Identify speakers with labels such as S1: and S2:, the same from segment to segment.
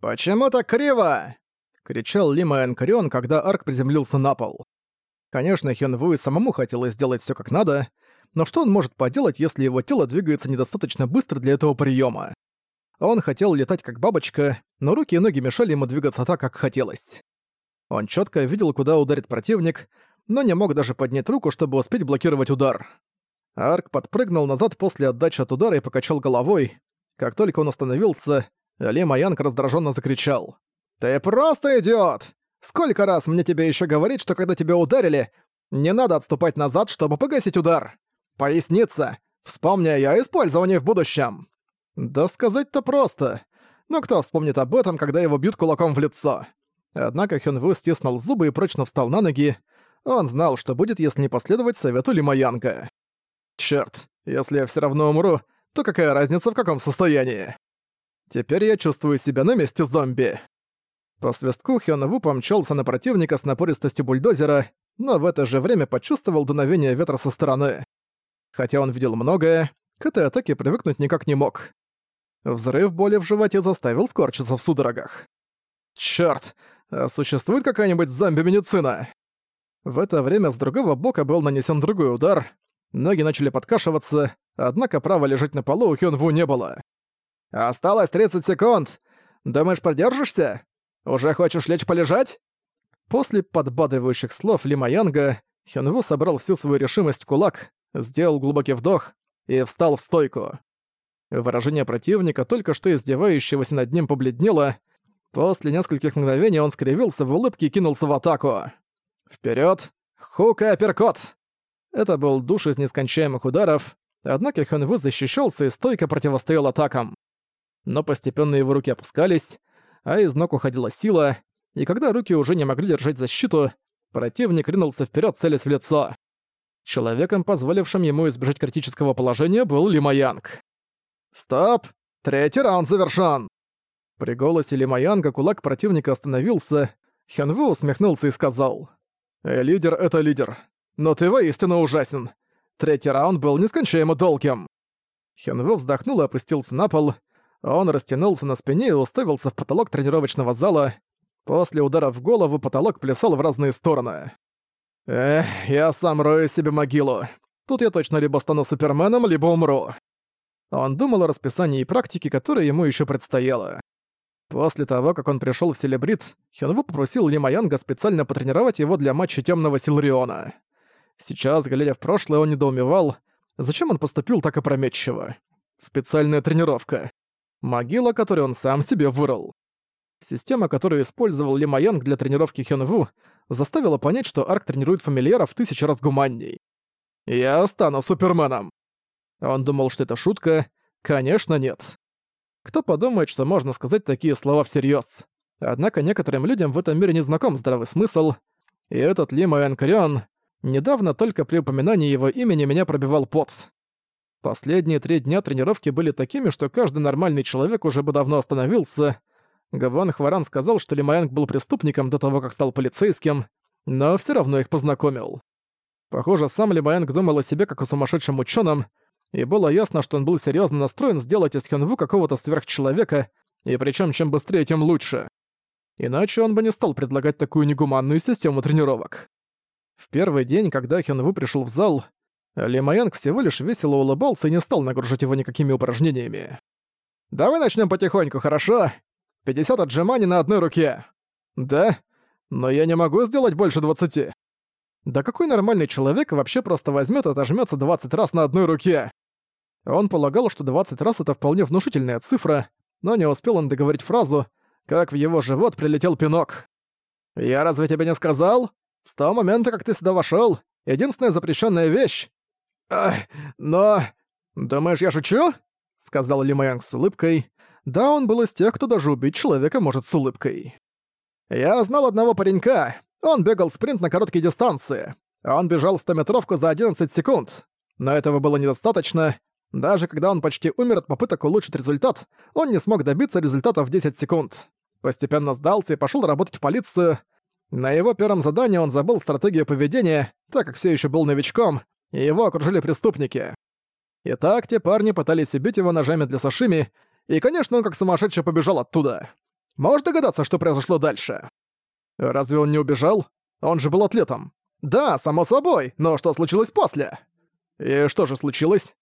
S1: «Почему так криво?» — кричал Лима Энкарион, когда Арк приземлился на пол. Конечно, Хён и самому хотелось сделать все как надо, но что он может поделать, если его тело двигается недостаточно быстро для этого приема? Он хотел летать как бабочка, но руки и ноги мешали ему двигаться так, как хотелось. Он четко видел, куда ударит противник, но не мог даже поднять руку, чтобы успеть блокировать удар. Арк подпрыгнул назад после отдачи от удара и покачал головой. Как только он остановился, Ли Маянг раздраженно закричал. «Ты просто идиот! Сколько раз мне тебе еще говорить, что когда тебя ударили, не надо отступать назад, чтобы погасить удар? Поясница! Вспомни о использовании в будущем!» Да сказать-то просто. Но кто вспомнит об этом, когда его бьют кулаком в лицо? Однако Хёнву стиснул зубы и прочно встал на ноги. Он знал, что будет, если не последовать совету Лимаянга. Чёрт, если я всё равно умру, то какая разница в каком состоянии? Теперь я чувствую себя на месте зомби. По свистку Хёнву помчался на противника с напористостью бульдозера, но в это же время почувствовал дуновение ветра со стороны. Хотя он видел многое, к этой атаке привыкнуть никак не мог. Взрыв боли в животе заставил скорчиться в судорогах. Чёрт, а существует какая-нибудь зомби-медицина? В это время с другого бока был нанесен другой удар. Ноги начали подкашиваться, однако права лежать на полу у Хёнву не было. «Осталось 30 секунд! Думаешь, продержишься? Уже хочешь лечь полежать?» После подбадривающих слов Лима Янга Хёнву собрал всю свою решимость в кулак, сделал глубокий вдох и встал в стойку. Выражение противника, только что издевающегося над ним, побледнело. После нескольких мгновений он скривился в улыбке и кинулся в атаку. Вперед! Хук и апперкот! Это был душ из нескончаемых ударов, однако Хэнву защищался и стойко противостоял атакам. Но постепенно его руки опускались, а из ног уходила сила, и когда руки уже не могли держать защиту, противник ринулся вперед, целясь в лицо. Человеком, позволившим ему избежать критического положения, был Лимаянг. «Стоп! Третий раунд завершён!» При голосе Лимаянга кулак противника остановился, Хёнву усмехнулся и сказал. «Э, «Лидер — это лидер. Но ты воистину ужасен. Третий раунд был нескончаемо долгим». Хёнву вздохнул и опустился на пол. Он растянулся на спине и уставился в потолок тренировочного зала. После удара в голову потолок плясал в разные стороны. «Эх, я сам рою себе могилу. Тут я точно либо стану суперменом, либо умру». Он думал о расписании и практике, которая ему еще предстояла. После того, как он пришел в Селебрит, Хёнву попросил Ли Маянга специально потренировать его для матча Темного Силариона. Сейчас, глядя в прошлое, он недоумевал, зачем он поступил так опрометчиво. Специальная тренировка. Могила, которую он сам себе вырыл. Система, которую использовал Ли Маянг для тренировки Хёнву, заставила понять, что Арк тренирует фамильяров в тысячу раз гуманней. «Я стану Суперменом!» Он думал, что это шутка. Конечно, нет. Кто подумает, что можно сказать такие слова всерьез? Однако некоторым людям в этом мире не знаком здравый смысл. И этот Лима Энкарион недавно только при упоминании его имени меня пробивал пот. Последние три дня тренировки были такими, что каждый нормальный человек уже бы давно остановился. Гаван Хваран сказал, что Лимаянг был преступником до того, как стал полицейским, но все равно их познакомил. Похоже, сам Лимаянг думал о себе как о сумасшедшем ученом, и было ясно, что он был серьезно настроен сделать из Хёнву какого-то сверхчеловека, и причем чем быстрее, тем лучше. Иначе он бы не стал предлагать такую негуманную систему тренировок. В первый день, когда Хёнву пришел в зал, Ли Маянг всего лишь весело улыбался и не стал нагружать его никакими упражнениями. «Давай начнем потихоньку, хорошо? 50 отжиманий на одной руке». «Да? Но я не могу сделать больше 20». Да какой нормальный человек вообще просто возьмет и отожмётся 20 раз на одной руке? Он полагал, что 20 раз это вполне внушительная цифра, но не успел он договорить фразу, как в его живот прилетел пинок. «Я разве тебе не сказал? С того момента, как ты сюда вошёл, единственная запрещенная вещь...» «Ах, но... Думаешь, я шучу?» — сказал Ли Маянг с улыбкой. Да, он был из тех, кто даже убить человека может с улыбкой. «Я знал одного паренька. Он бегал спринт на короткие дистанции. Он бежал 100-метровку за 11 секунд. Но этого было недостаточно. Даже когда он почти умер от попыток улучшить результат, он не смог добиться результата в 10 секунд. Постепенно сдался и пошел работать в полицию. На его первом задании он забыл стратегию поведения, так как все еще был новичком, и его окружили преступники. Итак, те парни пытались убить его ножами для сашими, и, конечно, он как сумасшедший побежал оттуда. Можешь догадаться, что произошло дальше? Разве он не убежал? Он же был атлетом. Да, само собой, но что случилось после? И что же случилось?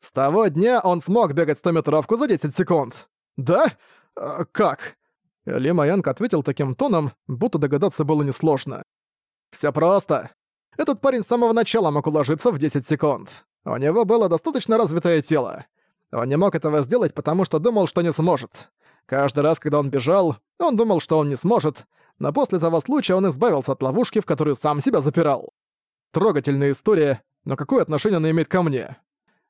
S1: С того дня он смог бегать 100-метровку за 10 секунд. Да? А, как? Ли Маянг ответил таким тоном, будто догадаться было несложно. Всё просто. Этот парень с самого начала мог уложиться в 10 секунд. У него было достаточно развитое тело. Он не мог этого сделать, потому что думал, что не сможет. Каждый раз, когда он бежал, он думал, что он не сможет, но после того случая он избавился от ловушки, в которую сам себя запирал. Трогательная история, но какое отношение она имеет ко мне?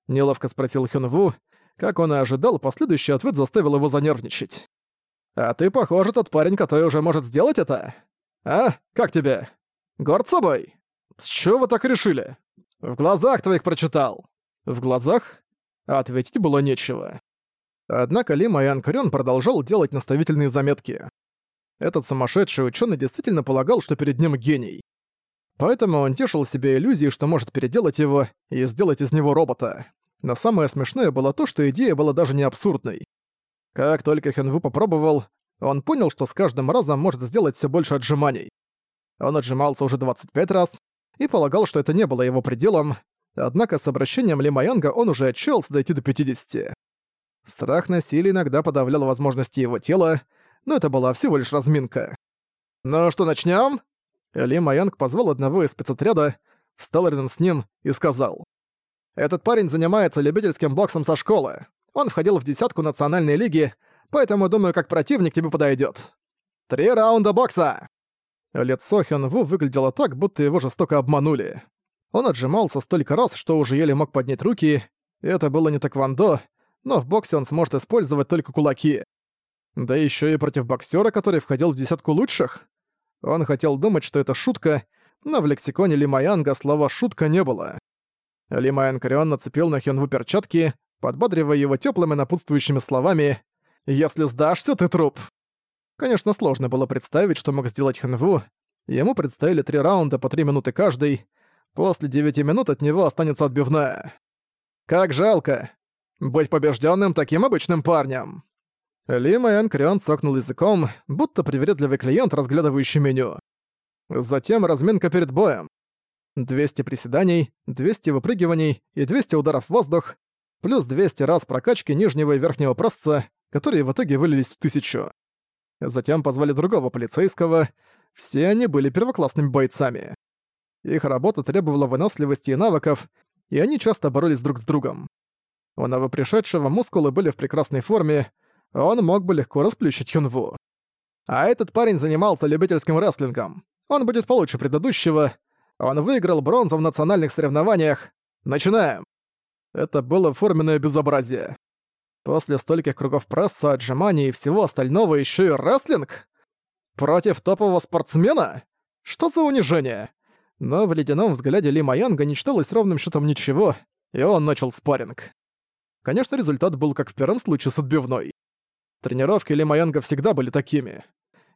S1: Неловко спросил Ву. Как он и ожидал, последующий ответ заставил его занервничать. «А ты, похоже, тот парень, который уже может сделать это? А? Как тебе? Горд собой? С чего вы так решили? В глазах твоих прочитал». «В глазах?» Ответить было нечего. Однако Ли Майан Карен продолжал делать наставительные заметки. Этот сумасшедший ученый действительно полагал, что перед ним гений. Поэтому он тешил себе иллюзией, что может переделать его и сделать из него робота. Но самое смешное было то, что идея была даже не абсурдной. Как только Хенву попробовал, он понял, что с каждым разом может сделать все больше отжиманий. Он отжимался уже 25 раз и полагал, что это не было его пределом, однако с обращением Ли Маянга он уже отчаялся дойти до 50. Страх на силе иногда подавлял возможности его тела, но это была всего лишь разминка. «Ну что, начнём?» Ли Маянг позвал одного из спецотряда, встал рядом с ним и сказал. «Этот парень занимается любительским боксом со школы. Он входил в десятку национальной лиги, поэтому, думаю, как противник тебе подойдет. Три раунда бокса!» Лицо Хён Ву выглядело так, будто его жестоко обманули. Он отжимался столько раз, что уже еле мог поднять руки, это было не тэквондо, но в боксе он сможет использовать только кулаки. Да еще и против боксера, который входил в десятку лучших. Он хотел думать, что это шутка, но в лексиконе Лимаянга слова «шутка» не было. Лимаян Карион нацепил на Хёнву перчатки, подбадривая его теплыми напутствующими словами «Если сдашься, ты труп». Конечно, сложно было представить, что мог сделать Хэнву. Ему представили три раунда по три минуты каждый. После девяти минут от него останется отбивная. Как жалко. Быть побежденным таким обычным парнем. Ли Мэн Крион сокнул языком, будто привередливый клиент, разглядывающий меню. Затем разминка перед боем. 200 приседаний, 200 выпрыгиваний и 200 ударов в воздух, плюс 200 раз прокачки нижнего и верхнего пресса, которые в итоге вылились в тысячу. Затем позвали другого полицейского. Все они были первоклассными бойцами. Их работа требовала выносливости и навыков, и они часто боролись друг с другом. У новопришедшего мускулы были в прекрасной форме, он мог бы легко расплющить Хюнву. А этот парень занимался любительским рестлингом. Он будет получше предыдущего. Он выиграл бронзу в национальных соревнованиях. Начинаем. Это было форменное безобразие. После стольких кругов пресса, отжиманий и всего остального еще и рестлинг? Против топового спортсмена? Что за унижение? Но в ледяном взгляде Ли Маянга не читалось ровным счетом ничего, и он начал спарринг. Конечно, результат был как в первом случае с отбивной. Тренировки Ли Маянга всегда были такими.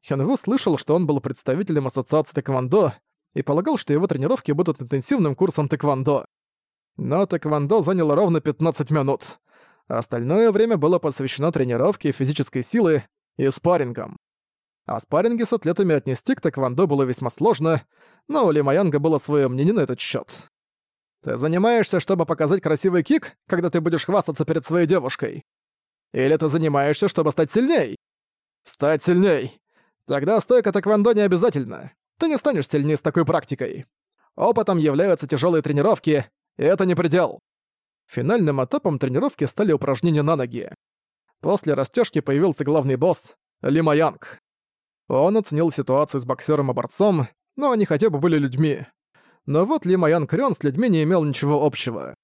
S1: Хёнву слышал, что он был представителем ассоциации тэквондо и полагал, что его тренировки будут интенсивным курсом тэквондо. Но тэквондо заняло ровно 15 минут. Остальное время было посвящено тренировке физической силы и спаррингам. А спарринги с атлетами отнести к тэквондо было весьма сложно, но у Ли Маянга было своё мнение на этот счёт. Ты занимаешься, чтобы показать красивый кик, когда ты будешь хвастаться перед своей девушкой? Или ты занимаешься, чтобы стать сильней? Стать сильней. Тогда стойка тэквондо не обязательно. Ты не станешь сильнее с такой практикой. Опытом являются тяжелые тренировки, и это не предел. Финальным этапом тренировки стали упражнения на ноги. После растяжки появился главный босс — Лима Янг. Он оценил ситуацию с боксером и борцом, но они хотя бы были людьми. Но вот Ли Маян Крён с людьми не имел ничего общего.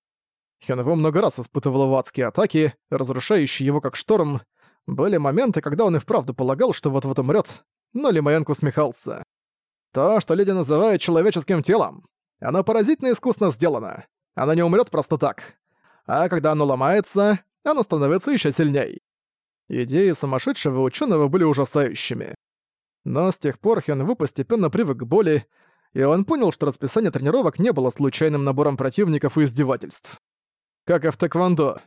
S1: Хёнву много раз испытывал его адские атаки, разрушающие его как шторм. Были моменты, когда он и вправду полагал, что вот-вот умрёт, но Ли Маян усмехался. То, что люди называют человеческим телом, оно поразительно искусно сделано. Оно не умрёт просто так. А когда оно ломается, оно становится ещё сильней. Идеи сумасшедшего ученого были ужасающими. Но с тех пор Хёнву постепенно привык к боли, и он понял, что расписание тренировок не было случайным набором противников и издевательств. Как и в тэквондо.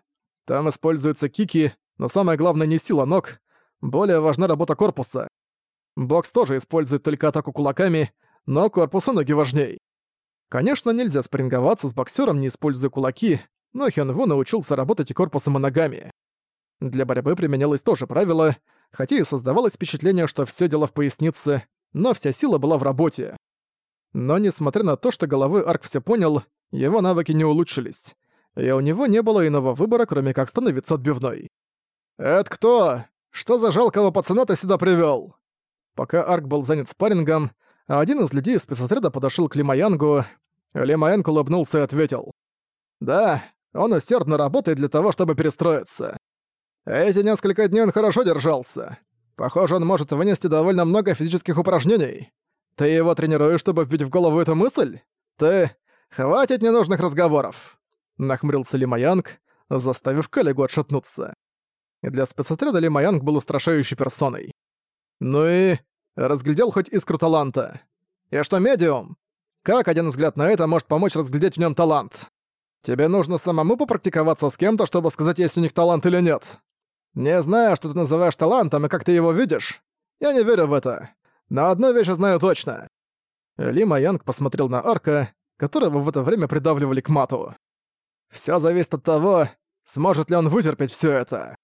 S1: Там используются кики, но самое главное не сила ног. более важна работа корпуса. Бокс тоже использует только атаку кулаками, но корпуса ноги важней. Конечно, нельзя спринговаться с боксером, не используя кулаки, но Хён научился работать и корпусом, и ногами. Для борьбы применялось то же правило, хотя и создавалось впечатление, что все дело в пояснице, но вся сила была в работе. Но несмотря на то, что головой Арк все понял, его навыки не улучшились, и у него не было иного выбора, кроме как становиться отбивной. «Это кто? Что за жалкого пацана ты сюда привёл?» Пока Арк был занят спаррингом, один из людей из спецотряда подошёл к Лимаянгу. Лимаянг улыбнулся и ответил. «Да, он усердно работает для того, чтобы перестроиться. Эти несколько дней он хорошо держался. Похоже, он может вынести довольно много физических упражнений. Ты его тренируешь, чтобы вбить в голову эту мысль? Ты... Хватит ненужных разговоров!» Нахмурился Ли Маянг, заставив коллегу отшатнуться. Для спецотряда Ли Маянг был устрашающей персоной. Ну и... Разглядел хоть искру таланта. И что медиум? Как один взгляд на это может помочь разглядеть в нем талант? Тебе нужно самому попрактиковаться с кем-то, чтобы сказать, есть у них талант или нет. Не знаю, что ты называешь талантом и как ты его видишь. Я не верю в это. Но одну вещь знаю точно. Ли Маянг посмотрел на Арка, которого в это время придавливали к мату. Всё зависит от того, сможет ли он вытерпеть всё это.